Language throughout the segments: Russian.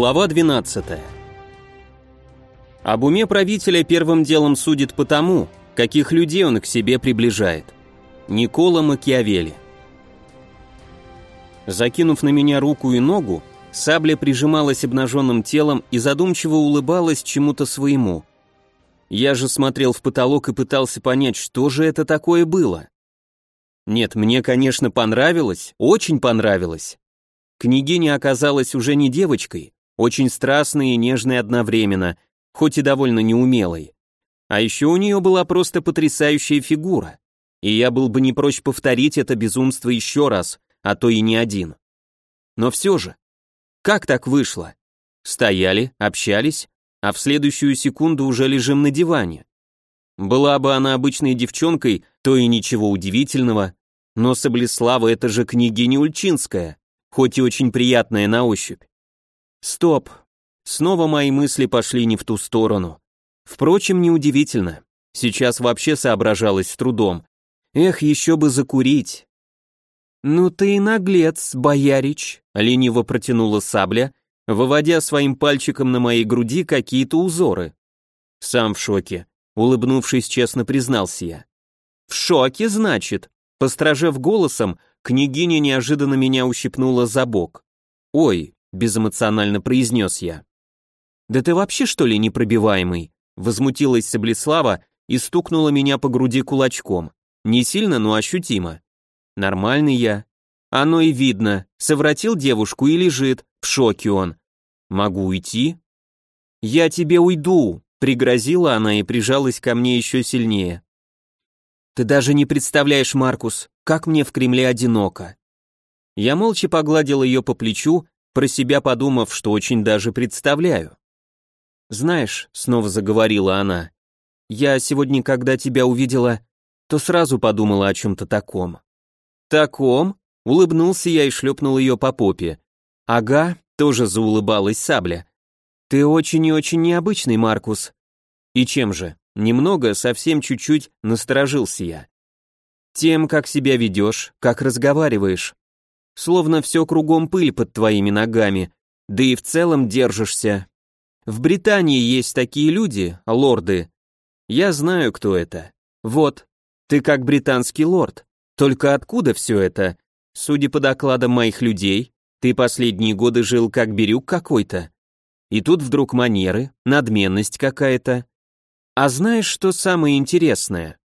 Глава 12. Об уме правителя первым делом судит по тому, каких людей он к себе приближает. Никола Макиавелли. Закинув на меня руку и ногу, сабля прижималась обнаженным телом и задумчиво улыбалась чему-то своему. Я же смотрел в потолок и пытался понять, что же это такое было. Нет, мне, конечно, понравилось, очень понравилось. Княгиня оказалась уже не девочкой, очень страстной и нежной одновременно, хоть и довольно неумелой. А еще у нее была просто потрясающая фигура, и я был бы не прочь повторить это безумство еще раз, а то и не один. Но все же, как так вышло? Стояли, общались, а в следующую секунду уже лежим на диване. Была бы она обычной девчонкой, то и ничего удивительного, но Саблеслава это же княгиня Ульчинская, хоть и очень приятная на ощупь. Стоп. Снова мои мысли пошли не в ту сторону. Впрочем, неудивительно. Сейчас вообще соображалось с трудом. Эх, еще бы закурить. «Ну ты и наглец, боярич», — лениво протянула сабля, выводя своим пальчиком на моей груди какие-то узоры. Сам в шоке. Улыбнувшись, честно признался я. «В шоке, значит?» Постражев голосом, княгиня неожиданно меня ущипнула за бок. «Ой», — безэмоционально произнес я. «Да ты вообще, что ли, непробиваемый?» Возмутилась Саблеслава и стукнула меня по груди кулачком. Не сильно, но ощутимо. Нормальный я. Оно и видно. Совратил девушку и лежит. В шоке он. Могу уйти? Я тебе уйду, пригрозила она и прижалась ко мне еще сильнее. Ты даже не представляешь, Маркус, как мне в Кремле одиноко. Я молча погладил ее по плечу, про себя подумав, что очень даже представляю. «Знаешь», — снова заговорила она, — «я сегодня, когда тебя увидела, то сразу подумала о чем-то таком». «Таком?» — улыбнулся я и шлепнул ее по попе. «Ага», — тоже заулыбалась сабля. «Ты очень и очень необычный, Маркус». «И чем же?» Немного, совсем чуть-чуть насторожился я. Тем, как себя ведешь, как разговариваешь. Словно все кругом пыль под твоими ногами, да и в целом держишься. В Британии есть такие люди, лорды. Я знаю, кто это. Вот, ты как британский лорд. Только откуда все это? Судя по докладам моих людей, ты последние годы жил как бирюк какой-то. И тут вдруг манеры, надменность какая-то. А знаешь, что самое интересное?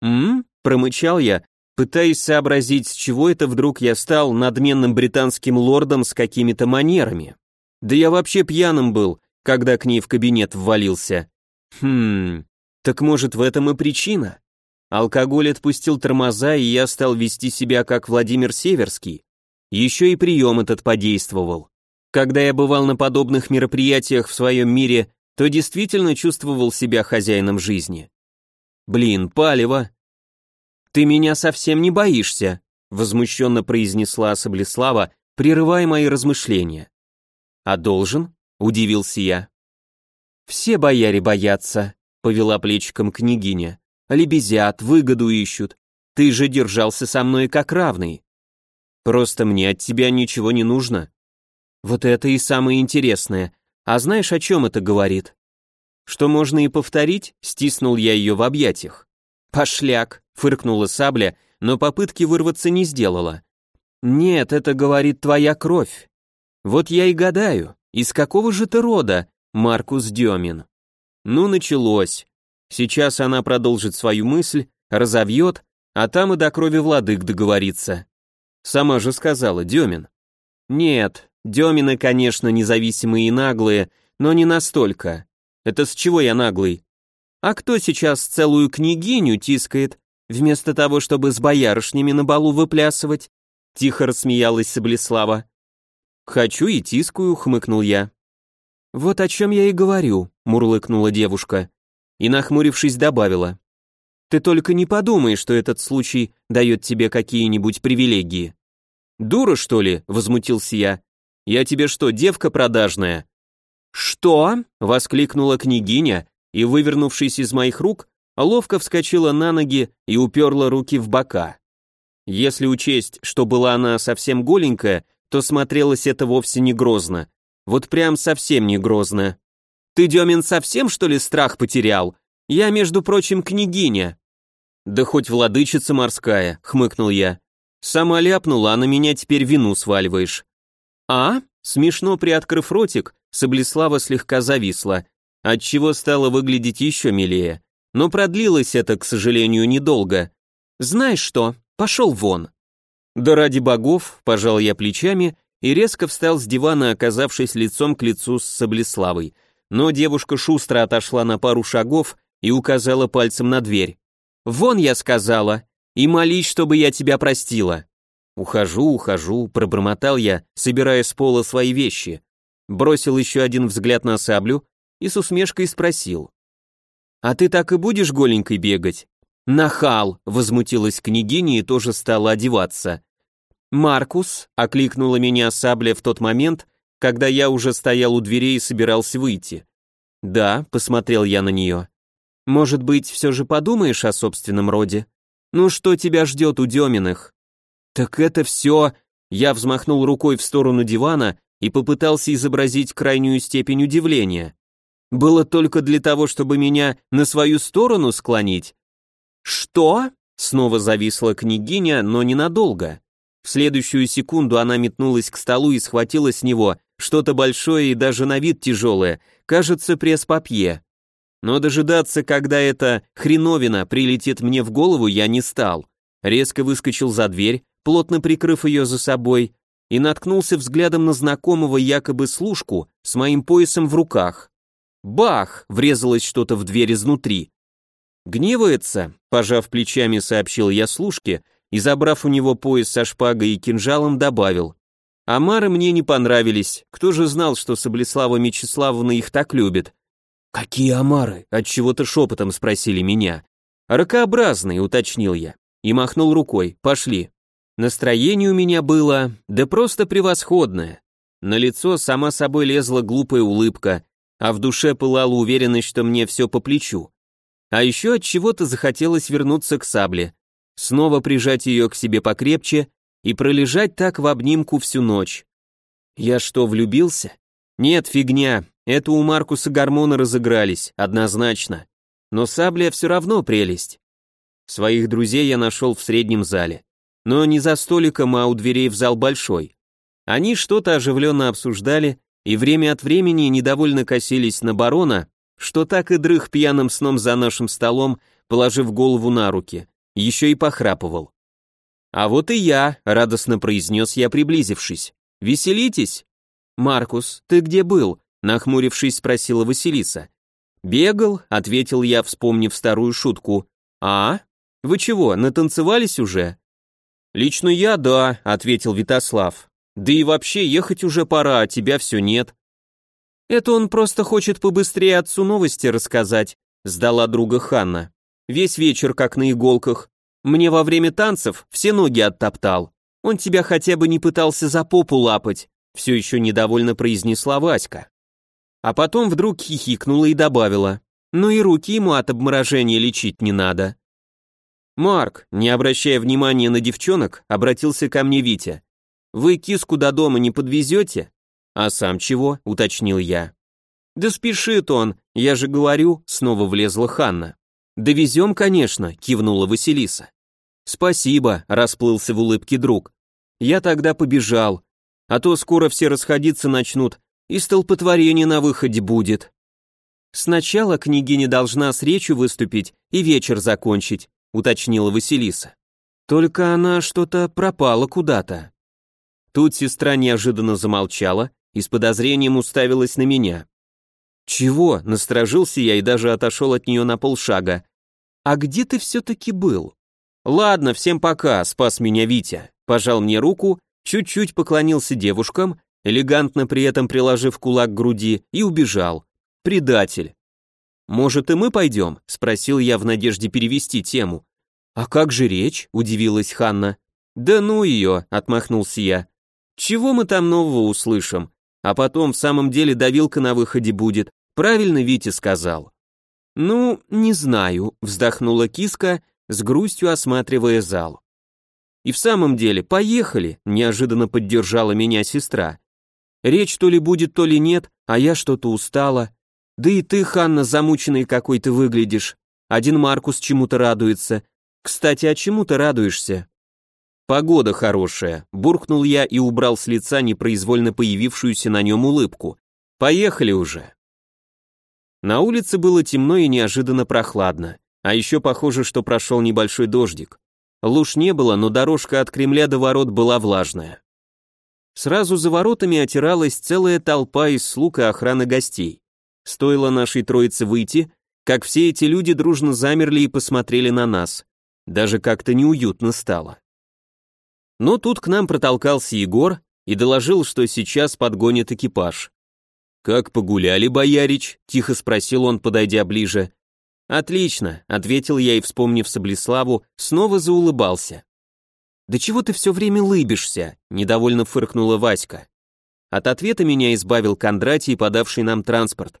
М? промычал я, пытаясь сообразить, с чего это вдруг я стал надменным британским лордом с какими-то манерами. Да я вообще пьяным был, когда к ней в кабинет ввалился. Хм, так может в этом и причина? Алкоголь отпустил тормоза, и я стал вести себя как Владимир Северский. Еще и прием этот подействовал. Когда я бывал на подобных мероприятиях в своем мире, то действительно чувствовал себя хозяином жизни. Блин, палево. Ты меня совсем не боишься, возмущенно произнесла Саблеслава, прерывая мои размышления. А должен? удивился я. Все бояре боятся, повела плечиком княгиня. Лебезят, выгоду ищут. Ты же держался со мной как равный. Просто мне от тебя ничего не нужно. Вот это и самое интересное. А знаешь, о чем это говорит? Что можно и повторить, стиснул я ее в объятиях. Пошляк, фыркнула сабля, но попытки вырваться не сделала. Нет, это говорит твоя кровь. Вот я и гадаю, из какого же ты рода, Маркус Демин? Ну, началось. Сейчас она продолжит свою мысль, разовьет, а там и до крови владык договорится. Сама же сказала, Демин. Нет, Демины, конечно, независимые и наглые, но не настолько. Это с чего я наглый? А кто сейчас целую княгиню тискает, вместо того, чтобы с боярышнями на балу выплясывать? Тихо рассмеялась Саблеслава. «Хочу и тискую», — хмыкнул я. «Вот о чем я и говорю», — мурлыкнула девушка. И, нахмурившись, добавила. «Ты только не подумай, что этот случай дает тебе какие-нибудь привилегии». «Дура, что ли?» — возмутился я. Я тебе что, девка продажная?» «Что?» — воскликнула княгиня и, вывернувшись из моих рук, ловко вскочила на ноги и уперла руки в бока. Если учесть, что была она совсем голенькая, то смотрелось это вовсе не грозно. Вот прям совсем не грозно. Ты, Демин, совсем, что ли, страх потерял? Я, между прочим, княгиня. Да хоть владычица морская, хмыкнул я. Сама ляпнула, а на меня теперь вину сваливаешь. А? Смешно приоткрыв ротик, Саблеслава слегка зависла, отчего стало выглядеть еще милее. Но продлилось это, к сожалению, недолго. Знаешь что, пошел вон. Да ради богов, пожал я плечами и резко встал с дивана, оказавшись лицом к лицу с Саблеславой. Но девушка шустро отошла на пару шагов и указала пальцем на дверь. «Вон, я сказала, и молись, чтобы я тебя простила». «Ухожу, ухожу», — пробормотал я, собирая с пола свои вещи. Бросил еще один взгляд на саблю и с усмешкой спросил. «А ты так и будешь голенькой бегать?» «Нахал!» — возмутилась княгиня и тоже стала одеваться. «Маркус», — окликнула меня сабля в тот момент, когда я уже стоял у дверей и собирался выйти. «Да», — посмотрел я на нее. «Может быть, все же подумаешь о собственном роде? Ну что тебя ждет у Деминых?» «Так это все...» Я взмахнул рукой в сторону дивана и попытался изобразить крайнюю степень удивления. «Было только для того, чтобы меня на свою сторону склонить?» «Что?» — снова зависла княгиня, но ненадолго. В следующую секунду она метнулась к столу и схватила с него что-то большое и даже на вид тяжелое, кажется, пресс-папье. Но дожидаться, когда эта хреновина прилетит мне в голову, я не стал. Резко выскочил за дверь, плотно прикрыв ее за собой, и наткнулся взглядом на знакомого якобы служку с моим поясом в руках. Бах! Врезалось что-то в дверь изнутри. Гневается, пожав плечами, сообщил я служке и, забрав у него пояс со шпагой и кинжалом, добавил. Амары мне не понравились, кто же знал, что Соблеслава Мечиславовна их так любит? Какие амары? От чего-то шепотом спросили меня. Ракообразные, уточнил я, и махнул рукой, пошли. Настроение у меня было, да просто превосходное. На лицо сама собой лезла глупая улыбка, а в душе пылала уверенность, что мне все по плечу. А еще от чего-то захотелось вернуться к сабле, снова прижать ее к себе покрепче и пролежать так в обнимку всю ночь. Я что, влюбился? Нет, фигня, это у Маркуса гормоны разыгрались, однозначно. Но сабля все равно прелесть. Своих друзей я нашел в среднем зале но не за столиком, а у дверей в зал большой. Они что-то оживленно обсуждали и время от времени недовольно косились на барона, что так и дрых пьяным сном за нашим столом, положив голову на руки, еще и похрапывал. «А вот и я», — радостно произнес я, приблизившись. «Веселитесь?» «Маркус, ты где был?» — нахмурившись, спросила Василиса. «Бегал», — ответил я, вспомнив старую шутку. «А? Вы чего, натанцевались уже?» «Лично я, да», — ответил Витослав. «Да и вообще ехать уже пора, а тебя все нет». «Это он просто хочет побыстрее отцу новости рассказать», — сдала друга Ханна. «Весь вечер как на иголках. Мне во время танцев все ноги оттоптал. Он тебя хотя бы не пытался за попу лапать», — все еще недовольно произнесла Васька. А потом вдруг хихикнула и добавила. «Ну и руки ему от обморожения лечить не надо». «Марк», не обращая внимания на девчонок, обратился ко мне Витя. «Вы киску до дома не подвезете?» «А сам чего?» — уточнил я. «Да спешит он, я же говорю», — снова влезла Ханна. «Довезем, конечно», — кивнула Василиса. «Спасибо», — расплылся в улыбке друг. «Я тогда побежал, а то скоро все расходиться начнут, и столпотворение на выходе будет». Сначала княгиня должна с речью выступить и вечер закончить, уточнила Василиса. Только она что-то пропала куда-то. Тут сестра неожиданно замолчала и с подозрением уставилась на меня. «Чего?» — насторожился я и даже отошел от нее на полшага. «А где ты все-таки был?» «Ладно, всем пока», — спас меня Витя. Пожал мне руку, чуть-чуть поклонился девушкам, элегантно при этом приложив кулак к груди, и убежал. Предатель. «Может, и мы пойдем?» — спросил я в надежде перевести тему. «А как же речь?» — удивилась Ханна. «Да ну ее!» — отмахнулся я. «Чего мы там нового услышим? А потом в самом деле давилка на выходе будет. Правильно Витя сказал». «Ну, не знаю», — вздохнула киска, с грустью осматривая зал. «И в самом деле, поехали», — неожиданно поддержала меня сестра. Речь то ли будет, то ли нет, а я что-то устала. Да и ты, Ханна, замученный какой ты выглядишь. Один Маркус чему-то радуется. Кстати, а чему ты радуешься? Погода хорошая, буркнул я и убрал с лица непроизвольно появившуюся на нем улыбку. Поехали уже. На улице было темно и неожиданно прохладно, а еще похоже, что прошел небольшой дождик. Луж не было, но дорожка от Кремля до ворот была влажная. Сразу за воротами отиралась целая толпа из слуг и охраны гостей. Стоило нашей троице выйти, как все эти люди дружно замерли и посмотрели на нас. Даже как-то неуютно стало. Но тут к нам протолкался Егор и доложил, что сейчас подгонит экипаж. «Как погуляли, боярич?» — тихо спросил он, подойдя ближе. «Отлично», — ответил я и, вспомнив Соблеславу, снова заулыбался. «Да чего ты все время лыбишься?» — недовольно фыркнула Васька. От ответа меня избавил Кондратий, подавший нам транспорт.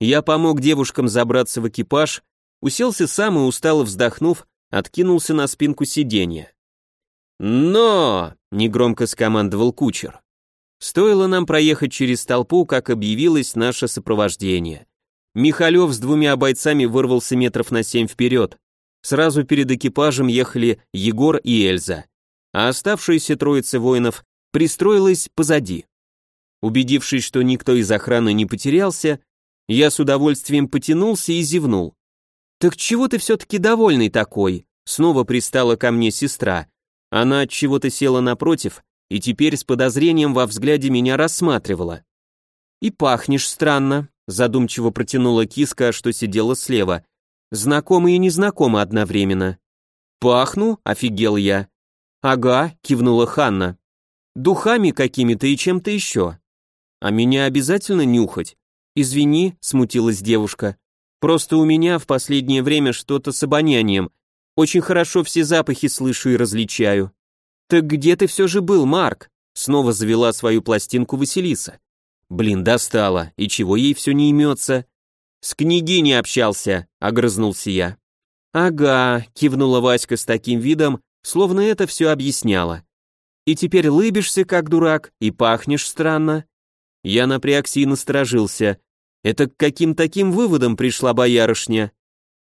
Я помог девушкам забраться в экипаж, уселся сам и, устало вздохнув, откинулся на спинку сиденья. «Но!» — негромко скомандовал кучер. Стоило нам проехать через толпу, как объявилось наше сопровождение. Михалев с двумя бойцами вырвался метров на семь вперед. Сразу перед экипажем ехали Егор и Эльза а оставшаяся троица воинов пристроилась позади. Убедившись, что никто из охраны не потерялся, я с удовольствием потянулся и зевнул. «Так чего ты все-таки довольный такой?» Снова пристала ко мне сестра. Она от чего-то села напротив и теперь с подозрением во взгляде меня рассматривала. «И пахнешь странно», задумчиво протянула киска, что сидела слева. «Знакомы и незнакомы одновременно». «Пахну?» — офигел я. «Ага», — кивнула Ханна. «Духами какими-то и чем-то еще». «А меня обязательно нюхать?» «Извини», — смутилась девушка. «Просто у меня в последнее время что-то с обонянием. Очень хорошо все запахи слышу и различаю». «Так где ты все же был, Марк?» Снова завела свою пластинку Василиса. «Блин, достала, и чего ей все не имется?» «С княгиней общался», — огрызнулся я. «Ага», — кивнула Васька с таким видом, словно это все объясняло. И теперь лыбишься, как дурак, и пахнешь странно. Я напрягся и насторожился. Это к каким таким выводом пришла боярышня?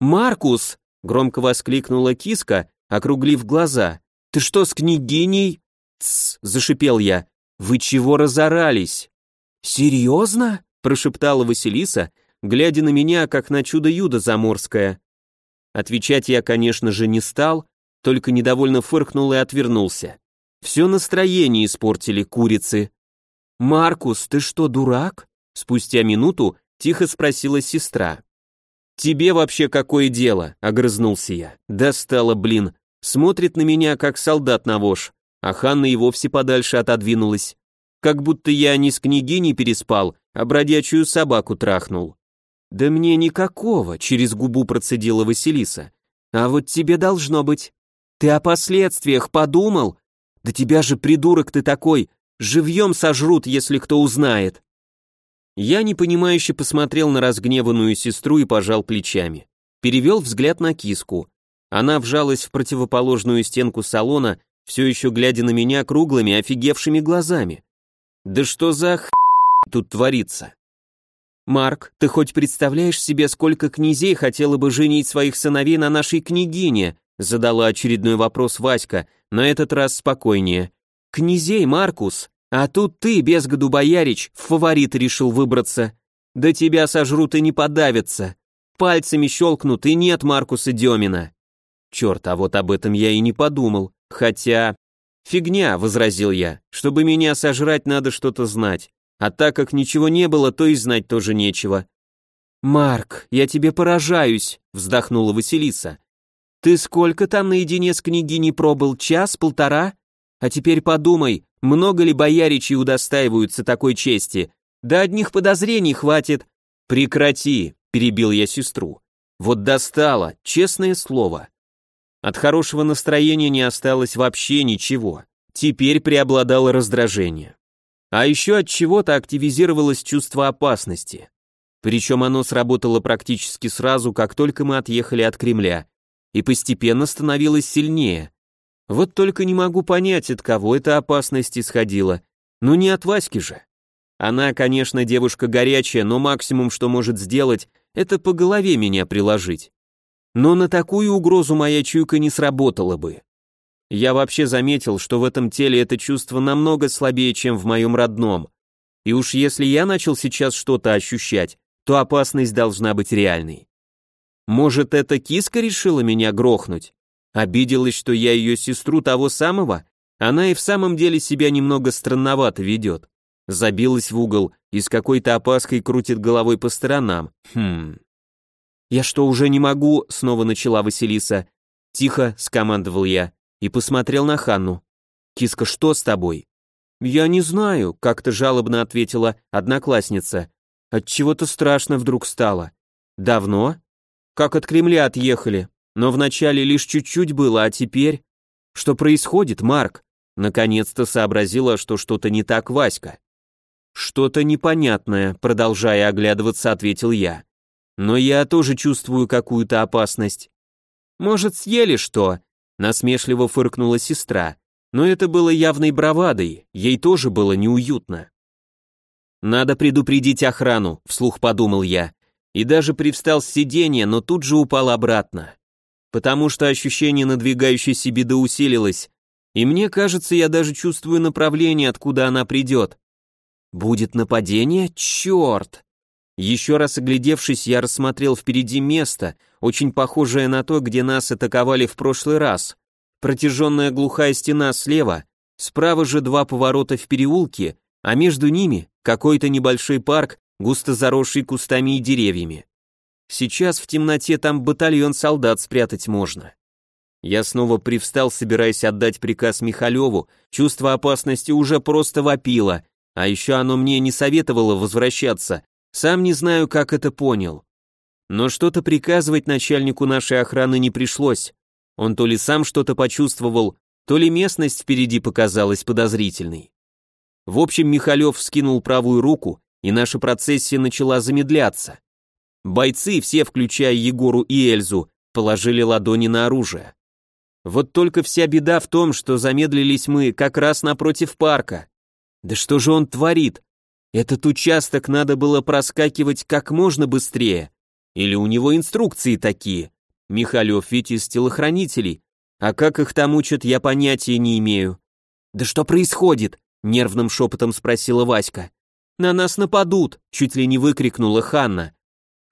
«Маркус!» — громко воскликнула киска, округлив глаза. «Ты что, с княгиней?» «Тсс!» — зашипел я. «Вы чего разорались?» «Серьезно?» — прошептала Василиса, глядя на меня, как на чудо-юдо заморское. Отвечать я, конечно же, не стал, только недовольно фыркнул и отвернулся. Все настроение испортили курицы. «Маркус, ты что, дурак?» Спустя минуту тихо спросила сестра. «Тебе вообще какое дело?» — огрызнулся я. «Достала, блин. Смотрит на меня, как солдат на вож, а Ханна и вовсе подальше отодвинулась. Как будто я не с княгиней переспал, а бродячую собаку трахнул». «Да мне никакого», — через губу процедила Василиса. «А вот тебе должно быть». Ты о последствиях подумал? Да тебя же, придурок ты такой, живьем сожрут, если кто узнает. Я непонимающе посмотрел на разгневанную сестру и пожал плечами. Перевел взгляд на киску. Она вжалась в противоположную стенку салона, все еще глядя на меня круглыми, офигевшими глазами. Да что за х... тут творится? Марк, ты хоть представляешь себе, сколько князей хотела бы женить своих сыновей на нашей княгине? Задала очередной вопрос Васька, на этот раз спокойнее. «Князей, Маркус, а тут ты, без году боярич, в фаворит решил выбраться. Да тебя сожрут и не подавятся. Пальцами щелкнут, и нет Маркуса Демина». Черт, а вот об этом я и не подумал. Хотя... «Фигня», — возразил я. «Чтобы меня сожрать, надо что-то знать. А так как ничего не было, то и знать тоже нечего». «Марк, я тебе поражаюсь», — вздохнула Василиса. Ты сколько там наедине с княгиней пробыл, час, полтора? А теперь подумай, много ли бояричей удостаиваются такой чести? Да одних подозрений хватит. Прекрати, перебил я сестру. Вот достало, честное слово. От хорошего настроения не осталось вообще ничего. Теперь преобладало раздражение. А еще от чего-то активизировалось чувство опасности. Причем оно сработало практически сразу, как только мы отъехали от Кремля, и постепенно становилась сильнее. Вот только не могу понять, от кого эта опасность исходила. Ну не от Васьки же. Она, конечно, девушка горячая, но максимум, что может сделать, это по голове меня приложить. Но на такую угрозу моя чуйка не сработала бы. Я вообще заметил, что в этом теле это чувство намного слабее, чем в моем родном. И уж если я начал сейчас что-то ощущать, то опасность должна быть реальной. Может, эта киска решила меня грохнуть? Обиделась, что я ее сестру того самого? Она и в самом деле себя немного странновато ведет. Забилась в угол и с какой-то опаской крутит головой по сторонам. Хм. «Я что, уже не могу?» — снова начала Василиса. «Тихо», — скомандовал я и посмотрел на Ханну. «Киска, что с тобой?» «Я не знаю», — как-то жалобно ответила одноклассница. От чего то страшно вдруг стало. «Давно?» «Как от Кремля отъехали. Но вначале лишь чуть-чуть было, а теперь...» «Что происходит, Марк?» Наконец-то сообразила, что что-то не так Васька. «Что-то непонятное», — продолжая оглядываться, ответил я. «Но я тоже чувствую какую-то опасность». «Может, съели что?» — насмешливо фыркнула сестра. Но это было явной бравадой, ей тоже было неуютно. «Надо предупредить охрану», — вслух подумал я, и даже привстал с сиденья, но тут же упал обратно. Потому что ощущение надвигающейся беды усилилось, и мне кажется, я даже чувствую направление, откуда она придет. Будет нападение? Черт! Еще раз оглядевшись, я рассмотрел впереди место, очень похожее на то, где нас атаковали в прошлый раз. Протяженная глухая стена слева, справа же два поворота в переулке, а между ними какой-то небольшой парк, густо заросший кустами и деревьями. Сейчас в темноте там батальон солдат спрятать можно. Я снова привстал, собираясь отдать приказ Михалеву, чувство опасности уже просто вопило, а еще оно мне не советовало возвращаться, сам не знаю, как это понял. Но что-то приказывать начальнику нашей охраны не пришлось, он то ли сам что-то почувствовал, то ли местность впереди показалась подозрительной. В общем, Михалев вскинул правую руку, и наша процессия начала замедляться. Бойцы, все, включая Егору и Эльзу, положили ладони на оружие. Вот только вся беда в том, что замедлились мы как раз напротив парка. Да что же он творит? Этот участок надо было проскакивать как можно быстрее. Или у него инструкции такие? Михалев ведь из телохранителей, а как их там учат, я понятия не имею. «Да что происходит?» — нервным шепотом спросила Васька. «На нас нападут!» — чуть ли не выкрикнула Ханна.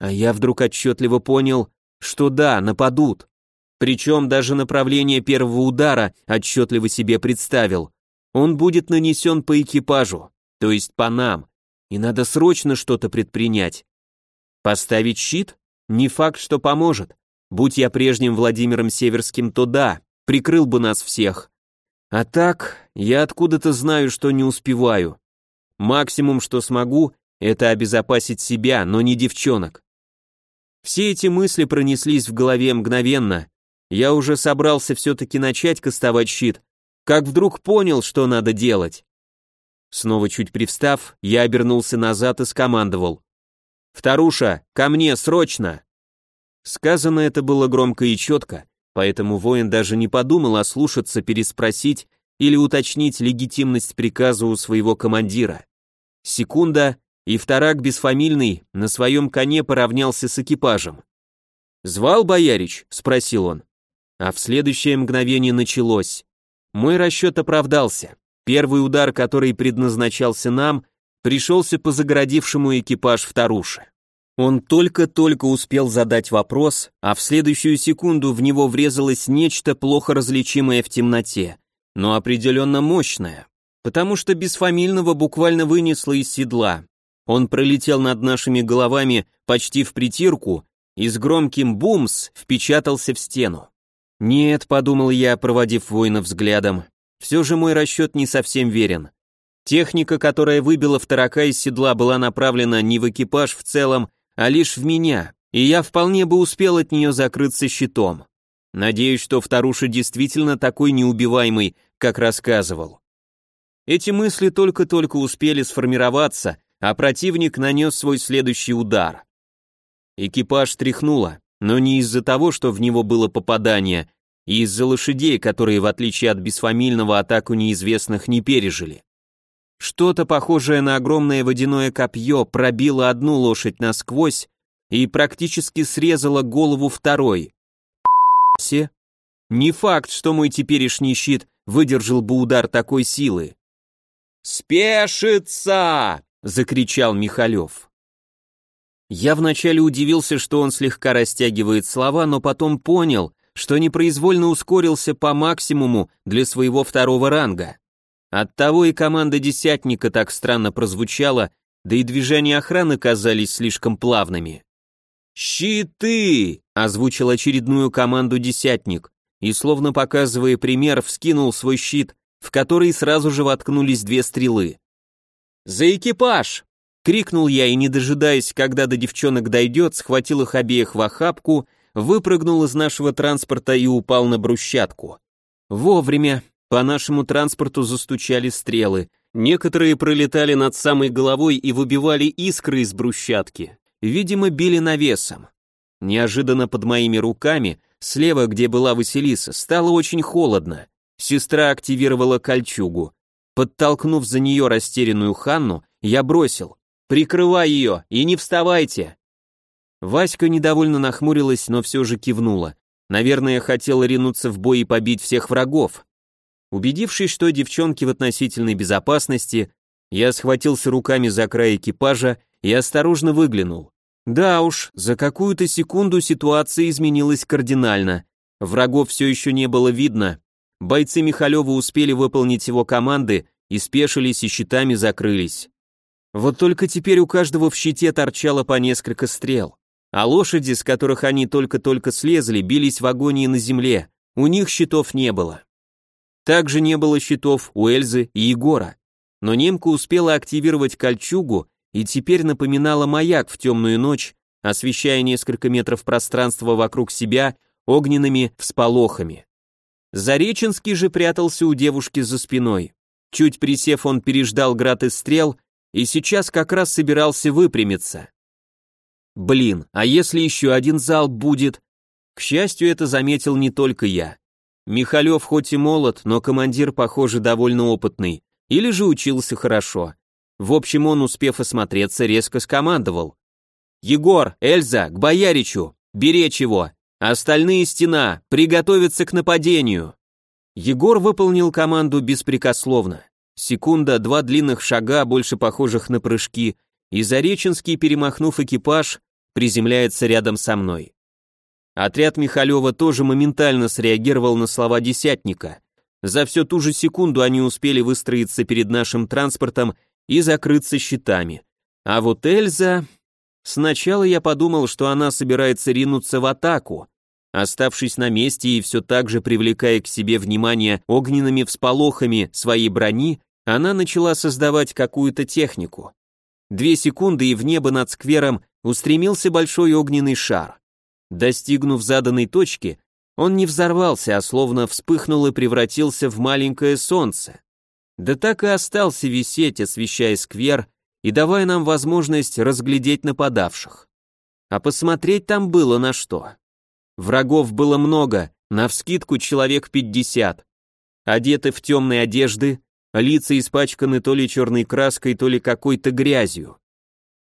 А я вдруг отчетливо понял, что да, нападут. Причем даже направление первого удара отчетливо себе представил. Он будет нанесен по экипажу, то есть по нам, и надо срочно что-то предпринять. Поставить щит? Не факт, что поможет. Будь я прежним Владимиром Северским, то да, прикрыл бы нас всех. А так, я откуда-то знаю, что не успеваю. Максимум, что смогу, это обезопасить себя, но не девчонок. Все эти мысли пронеслись в голове мгновенно. Я уже собрался все-таки начать кастовать щит, как вдруг понял, что надо делать. Снова чуть привстав, я обернулся назад и скомандовал. «Вторуша, ко мне, срочно!» Сказано это было громко и четко, поэтому воин даже не подумал ослушаться, переспросить или уточнить легитимность приказа у своего командира. Секунда, и вторак бесфамильный на своем коне поравнялся с экипажем. «Звал боярич?» — спросил он. А в следующее мгновение началось. Мой расчет оправдался. Первый удар, который предназначался нам, пришелся по загородившему экипаж вторуши. Он только-только успел задать вопрос, а в следующую секунду в него врезалось нечто плохо различимое в темноте, но определенно мощное, потому что бесфамильного буквально вынесло из седла. Он пролетел над нашими головами почти в притирку и с громким бумс впечатался в стену. «Нет», — подумал я, проводив воина взглядом, — «все же мой расчет не совсем верен. Техника, которая выбила второка из седла, была направлена не в экипаж в целом, а лишь в меня, и я вполне бы успел от нее закрыться щитом. Надеюсь, что вторуша действительно такой неубиваемый, как рассказывал. Эти мысли только-только успели сформироваться, а противник нанес свой следующий удар. Экипаж тряхнуло, но не из-за того, что в него было попадание, и из-за лошадей, которые, в отличие от бесфамильного, атаку неизвестных не пережили. Что-то похожее на огромное водяное копье пробило одну лошадь насквозь и практически срезало голову второй. Не факт, что мой теперешний щит выдержал бы удар такой силы. «Спешится!» — закричал Михалев. Я вначале удивился, что он слегка растягивает слова, но потом понял, что непроизвольно ускорился по максимуму для своего второго ранга. Оттого и команда десятника так странно прозвучала, да и движения охраны казались слишком плавными. «Щиты!» — озвучил очередную команду десятник и, словно показывая пример, вскинул свой щит, в который сразу же воткнулись две стрелы. «За экипаж!» — крикнул я и, не дожидаясь, когда до девчонок дойдет, схватил их обеих в охапку, выпрыгнул из нашего транспорта и упал на брусчатку. Вовремя, по нашему транспорту застучали стрелы. Некоторые пролетали над самой головой и выбивали искры из брусчатки. Видимо, били навесом. Неожиданно под моими руками, слева, где была Василиса, стало очень холодно. Сестра активировала кольчугу. Подтолкнув за нее растерянную Ханну, я бросил. «Прикрывай ее и не вставайте!» Васька недовольно нахмурилась, но все же кивнула. Наверное, хотела ринуться в бой и побить всех врагов. Убедившись, что девчонки в относительной безопасности, я схватился руками за край экипажа и осторожно выглянул. Да уж, за какую-то секунду ситуация изменилась кардинально. Врагов все еще не было видно. Бойцы Михалева успели выполнить его команды и спешились и щитами закрылись. Вот только теперь у каждого в щите торчало по несколько стрел. А лошади, с которых они только-только слезли, бились в агонии на земле. У них щитов не было. Также не было щитов у Эльзы и Егора. Но немка успела активировать кольчугу и теперь напоминала маяк в темную ночь, освещая несколько метров пространства вокруг себя огненными всполохами. Зареченский же прятался у девушки за спиной. Чуть присев, он переждал град из стрел и сейчас как раз собирался выпрямиться. Блин, а если еще один залп будет? К счастью, это заметил не только я. Михалев хоть и молод, но командир, похоже, довольно опытный, или же учился хорошо. В общем, он, успев осмотреться, резко скомандовал. «Егор, Эльза, к бояричу! Беречь его! Остальные стена! Приготовиться к нападению!» Егор выполнил команду беспрекословно. Секунда, два длинных шага, больше похожих на прыжки, и Зареченский, перемахнув экипаж, приземляется рядом со мной. Отряд Михалева тоже моментально среагировал на слова десятника. За всю ту же секунду они успели выстроиться перед нашим транспортом и закрыться щитами. А вот Эльза... Сначала я подумал, что она собирается ринуться в атаку. Оставшись на месте и все так же привлекая к себе внимание огненными всполохами своей брони, она начала создавать какую-то технику. Две секунды, и в небо над сквером устремился большой огненный шар. Достигнув заданной точки, он не взорвался, а словно вспыхнул и превратился в маленькое солнце. Да так и остался висеть, освещая сквер и давая нам возможность разглядеть нападавших. А посмотреть там было на что. Врагов было много, навскидку человек пятьдесят. Одеты в темные одежды, лица испачканы то ли черной краской, то ли какой-то грязью.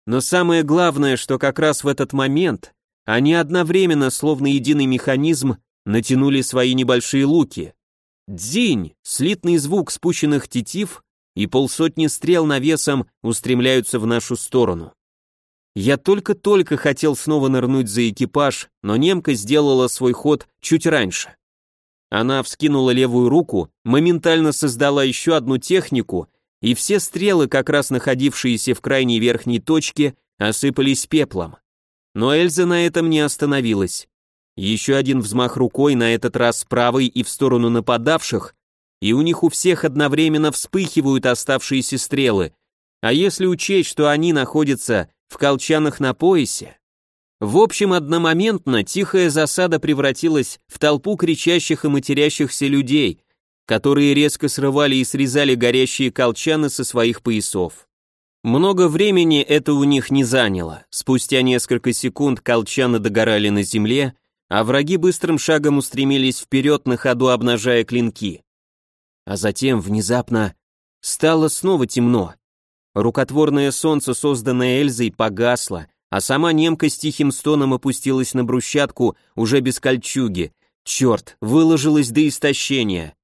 Но самое главное, что как раз в этот момент они одновременно, словно единый механизм, натянули свои небольшие луки. Дзинь, слитный звук спущенных тетив, и полсотни стрел навесом устремляются в нашу сторону. Я только-только хотел снова нырнуть за экипаж, но немка сделала свой ход чуть раньше. Она вскинула левую руку, моментально создала еще одну технику, и все стрелы, как раз находившиеся в крайней верхней точке, осыпались пеплом. Но Эльза на этом не остановилась. Еще один взмах рукой, на этот раз правой и в сторону нападавших, и у них у всех одновременно вспыхивают оставшиеся стрелы. А если учесть, что они находятся в колчанах на поясе? В общем, одномоментно тихая засада превратилась в толпу кричащих и матерящихся людей, которые резко срывали и срезали горящие колчаны со своих поясов. Много времени это у них не заняло. Спустя несколько секунд колчаны догорали на земле, а враги быстрым шагом устремились вперед на ходу, обнажая клинки. А затем внезапно стало снова темно. Рукотворное солнце, созданное Эльзой, погасло, а сама немка с тихим стоном опустилась на брусчатку, уже без кольчуги. Черт, выложилась до истощения.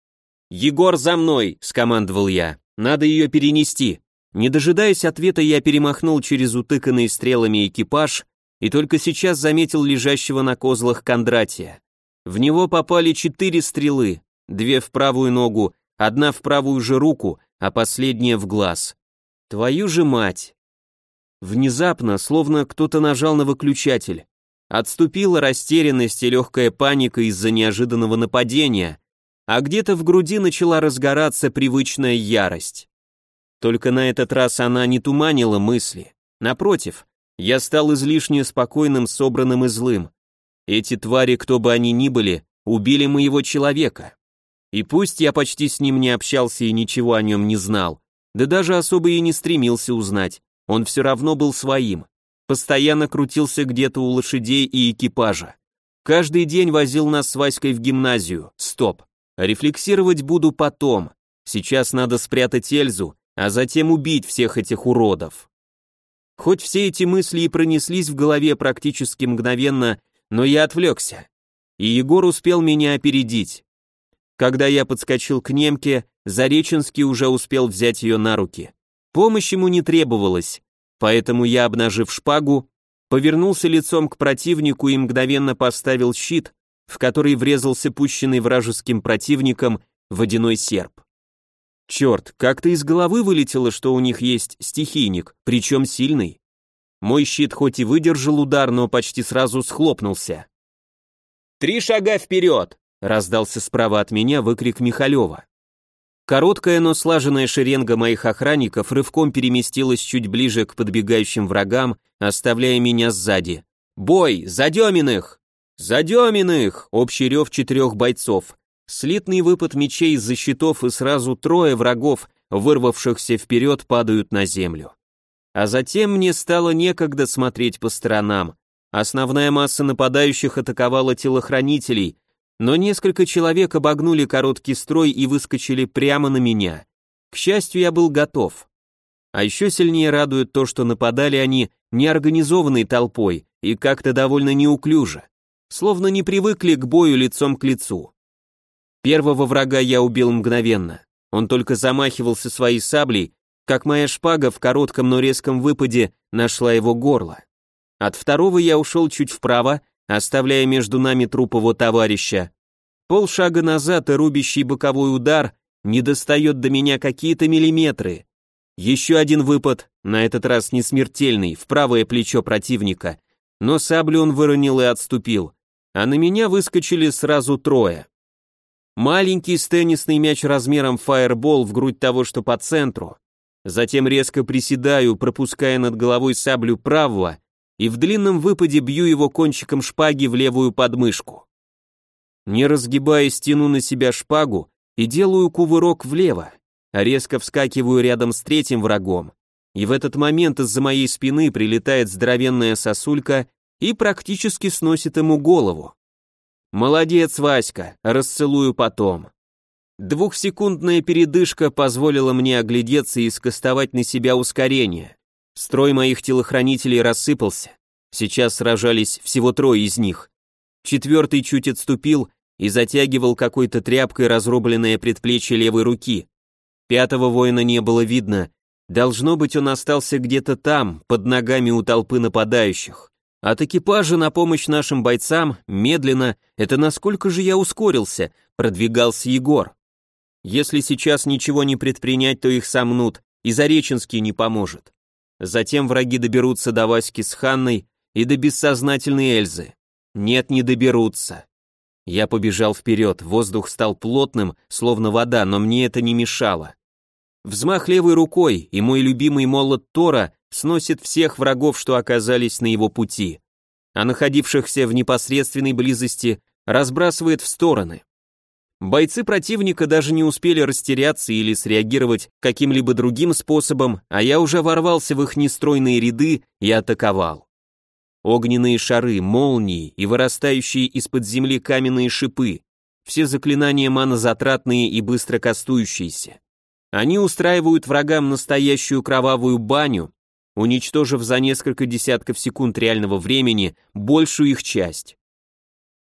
«Егор, за мной!» — скомандовал я. «Надо ее перенести». Не дожидаясь ответа, я перемахнул через утыканный стрелами экипаж и только сейчас заметил лежащего на козлах Кондратия. В него попали четыре стрелы, две в правую ногу, одна в правую же руку, а последняя в глаз. Твою же мать! Внезапно, словно кто-то нажал на выключатель, отступила растерянность и легкая паника из-за неожиданного нападения, а где-то в груди начала разгораться привычная ярость. Только на этот раз она не туманила мысли. Напротив, я стал излишне спокойным, собранным и злым. Эти твари, кто бы они ни были, убили моего человека. И пусть я почти с ним не общался и ничего о нем не знал, да даже особо и не стремился узнать, он все равно был своим. Постоянно крутился где-то у лошадей и экипажа. Каждый день возил нас с Васькой в гимназию. Стоп. Рефлексировать буду потом. Сейчас надо спрятать Эльзу а затем убить всех этих уродов. Хоть все эти мысли и пронеслись в голове практически мгновенно, но я отвлекся. И Егор успел меня опередить. Когда я подскочил к немке, Зареченский уже успел взять ее на руки. Помощь ему не требовалась, поэтому я, обнажив шпагу, повернулся лицом к противнику и мгновенно поставил щит, в который врезался пущенный вражеским противником водяной серп. Черт, как-то из головы вылетело, что у них есть стихийник, причем сильный. Мой щит хоть и выдержал удар, но почти сразу схлопнулся. «Три шага вперед!» — раздался справа от меня выкрик Михалева. Короткая, но слаженная шеренга моих охранников рывком переместилась чуть ближе к подбегающим врагам, оставляя меня сзади. «Бой! Задемин их!» «Задемин их!» — общий рев четырех бойцов. Слитный выпад мечей из-за щитов и сразу трое врагов, вырвавшихся вперед, падают на землю. А затем мне стало некогда смотреть по сторонам. Основная масса нападающих атаковала телохранителей, но несколько человек обогнули короткий строй и выскочили прямо на меня. К счастью, я был готов. А еще сильнее радует то, что нападали они неорганизованной толпой и как-то довольно неуклюже, словно не привыкли к бою лицом к лицу. Первого врага я убил мгновенно. Он только замахивался своей саблей, как моя шпага в коротком, но резком выпаде нашла его горло. От второго я ушел чуть вправо, оставляя между нами труп его товарища. Полшага назад и рубящий боковой удар не достает до меня какие-то миллиметры. Еще один выпад, на этот раз не смертельный, в правое плечо противника, но саблю он выронил и отступил, а на меня выскочили сразу трое. Маленький с мяч размером фаербол в грудь того, что по центру. Затем резко приседаю, пропуская над головой саблю правого, и в длинном выпаде бью его кончиком шпаги в левую подмышку. Не разгибая стяну на себя шпагу и делаю кувырок влево, а резко вскакиваю рядом с третьим врагом. И в этот момент из-за моей спины прилетает здоровенная сосулька и практически сносит ему голову. «Молодец, Васька, расцелую потом». Двухсекундная передышка позволила мне оглядеться и скостовать на себя ускорение. Строй моих телохранителей рассыпался. Сейчас сражались всего трое из них. Четвертый чуть отступил и затягивал какой-то тряпкой разрубленное предплечье левой руки. Пятого воина не было видно. Должно быть, он остался где-то там, под ногами у толпы нападающих. От экипажа на помощь нашим бойцам, медленно, это насколько же я ускорился, продвигался Егор. Если сейчас ничего не предпринять, то их сомнут, и Зареченский не поможет. Затем враги доберутся до Васьки с Ханной и до бессознательной Эльзы. Нет, не доберутся. Я побежал вперед, воздух стал плотным, словно вода, но мне это не мешало. Взмах левой рукой, и мой любимый молот Тора сносит всех врагов, что оказались на его пути, а находившихся в непосредственной близости разбрасывает в стороны. Бойцы противника даже не успели растеряться или среагировать каким-либо другим способом, а я уже ворвался в их нестройные ряды и атаковал. Огненные шары, молнии и вырастающие из-под земли каменные шипы, все заклинания манозатратные и быстро кастующиеся. Они устраивают врагам настоящую кровавую баню, уничтожив за несколько десятков секунд реального времени большую их часть.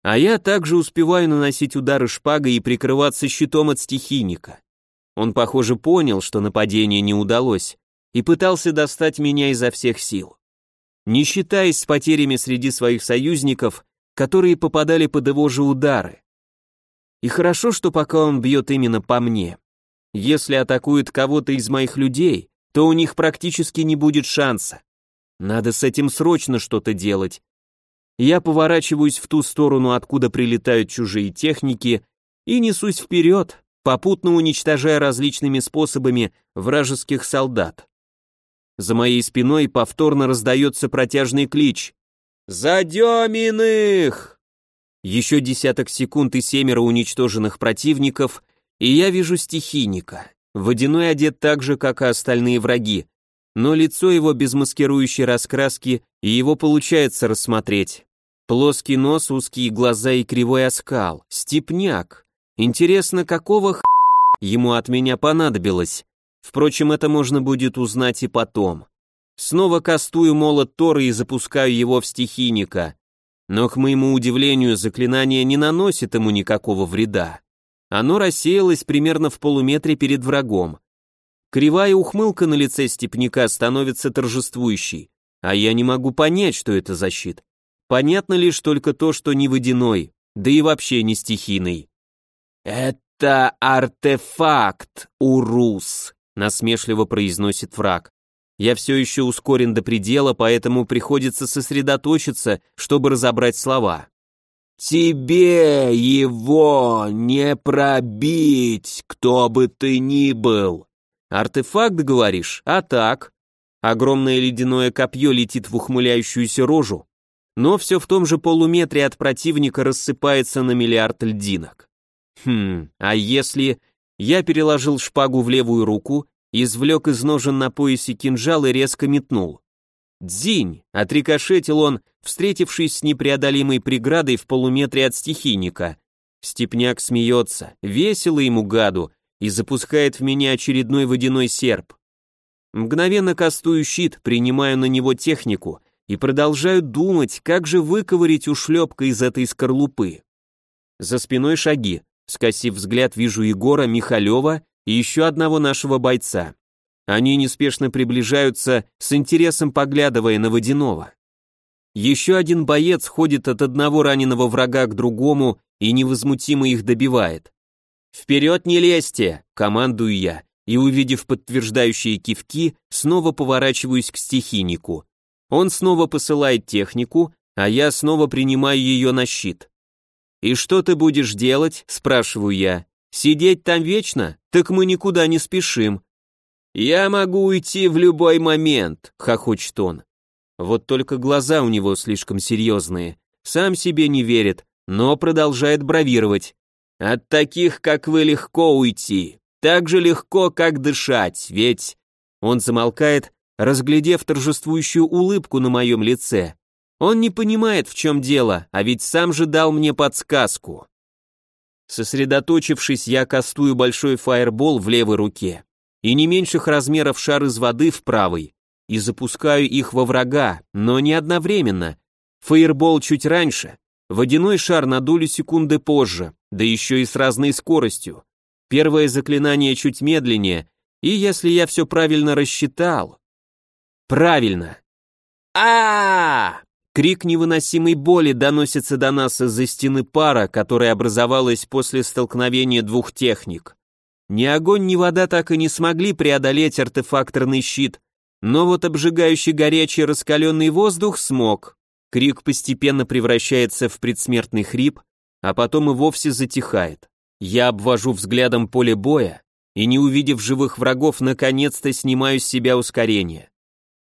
А я также успеваю наносить удары шпагой и прикрываться щитом от стихийника. Он, похоже, понял, что нападение не удалось, и пытался достать меня изо всех сил. Не считаясь с потерями среди своих союзников, которые попадали под его же удары. И хорошо, что пока он бьет именно по мне. Если атакует кого-то из моих людей, то у них практически не будет шанса. Надо с этим срочно что-то делать. Я поворачиваюсь в ту сторону, откуда прилетают чужие техники, и несусь вперед, попутно уничтожая различными способами вражеских солдат. За моей спиной повторно раздается протяжный клич. «Задеминых!» Еще десяток секунд и семеро уничтоженных противников, и я вижу стихийника. Водяной одет так же, как и остальные враги, но лицо его без маскирующей раскраски, и его получается рассмотреть. Плоский нос, узкие глаза и кривой оскал. Степняк. Интересно, какого х... ему от меня понадобилось? Впрочем, это можно будет узнать и потом. Снова кастую молот Тора и запускаю его в стихийника. Но, к моему удивлению, заклинание не наносит ему никакого вреда. Оно рассеялось примерно в полуметре перед врагом. Кривая ухмылка на лице степняка становится торжествующей, а я не могу понять, что это за щит. Понятно лишь только то, что не водяной, да и вообще не стихийный. «Это артефакт, Урус», — насмешливо произносит враг. Я все еще ускорен до предела, поэтому приходится сосредоточиться, чтобы разобрать слова. «Тебе его не пробить, кто бы ты ни был!» «Артефакт, говоришь? А так?» Огромное ледяное копье летит в ухмыляющуюся рожу, но все в том же полуметре от противника рассыпается на миллиард льдинок. Хм, а если... Я переложил шпагу в левую руку, извлек из ножен на поясе кинжал и резко метнул. «Дзинь!» — отрикошетил он, встретившись с непреодолимой преградой в полуметре от стихийника. Степняк смеется, весело ему гаду, и запускает в меня очередной водяной серп. Мгновенно кастую щит, принимаю на него технику и продолжаю думать, как же выковырить ушлепка из этой скорлупы. За спиной шаги. Скосив взгляд, вижу Егора, Михалева и еще одного нашего бойца. Они неспешно приближаются, с интересом поглядывая на водяного. Еще один боец ходит от одного раненого врага к другому и невозмутимо их добивает. «Вперед не лезьте!» — командую я, и, увидев подтверждающие кивки, снова поворачиваюсь к стихийнику. Он снова посылает технику, а я снова принимаю ее на щит. «И что ты будешь делать?» — спрашиваю я. «Сидеть там вечно? Так мы никуда не спешим. «Я могу уйти в любой момент», — хохочет он. Вот только глаза у него слишком серьезные. Сам себе не верит, но продолжает бравировать. «От таких, как вы, легко уйти. Так же легко, как дышать, ведь...» Он замолкает, разглядев торжествующую улыбку на моем лице. Он не понимает, в чем дело, а ведь сам же дал мне подсказку. Сосредоточившись, я кастую большой фаербол в левой руке и не меньших размеров шар из воды в правой, и запускаю их во врага, но не одновременно. Фаербол чуть раньше, водяной шар на долю секунды позже, да еще и с разной скоростью. Первое заклинание чуть медленнее, и если я все правильно рассчитал... Правильно. а, Крик невыносимой боли доносится до нас из-за стены пара, которая образовалась после столкновения двух техник. Ни огонь, ни вода так и не смогли преодолеть артефакторный щит, но вот обжигающий горячий раскаленный воздух смог. Крик постепенно превращается в предсмертный хрип, а потом и вовсе затихает. Я обвожу взглядом поле боя и, не увидев живых врагов, наконец-то снимаю с себя ускорение.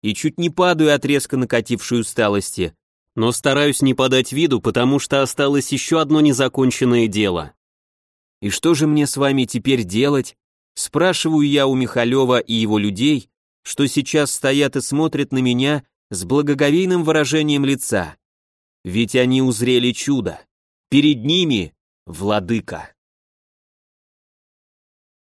И чуть не падаю от резко накатившей усталости, но стараюсь не подать виду, потому что осталось еще одно незаконченное дело. И что же мне с вами теперь делать? Спрашиваю я у Михалева и его людей, что сейчас стоят и смотрят на меня с благоговейным выражением лица. Ведь они узрели чудо. Перед ними владыка.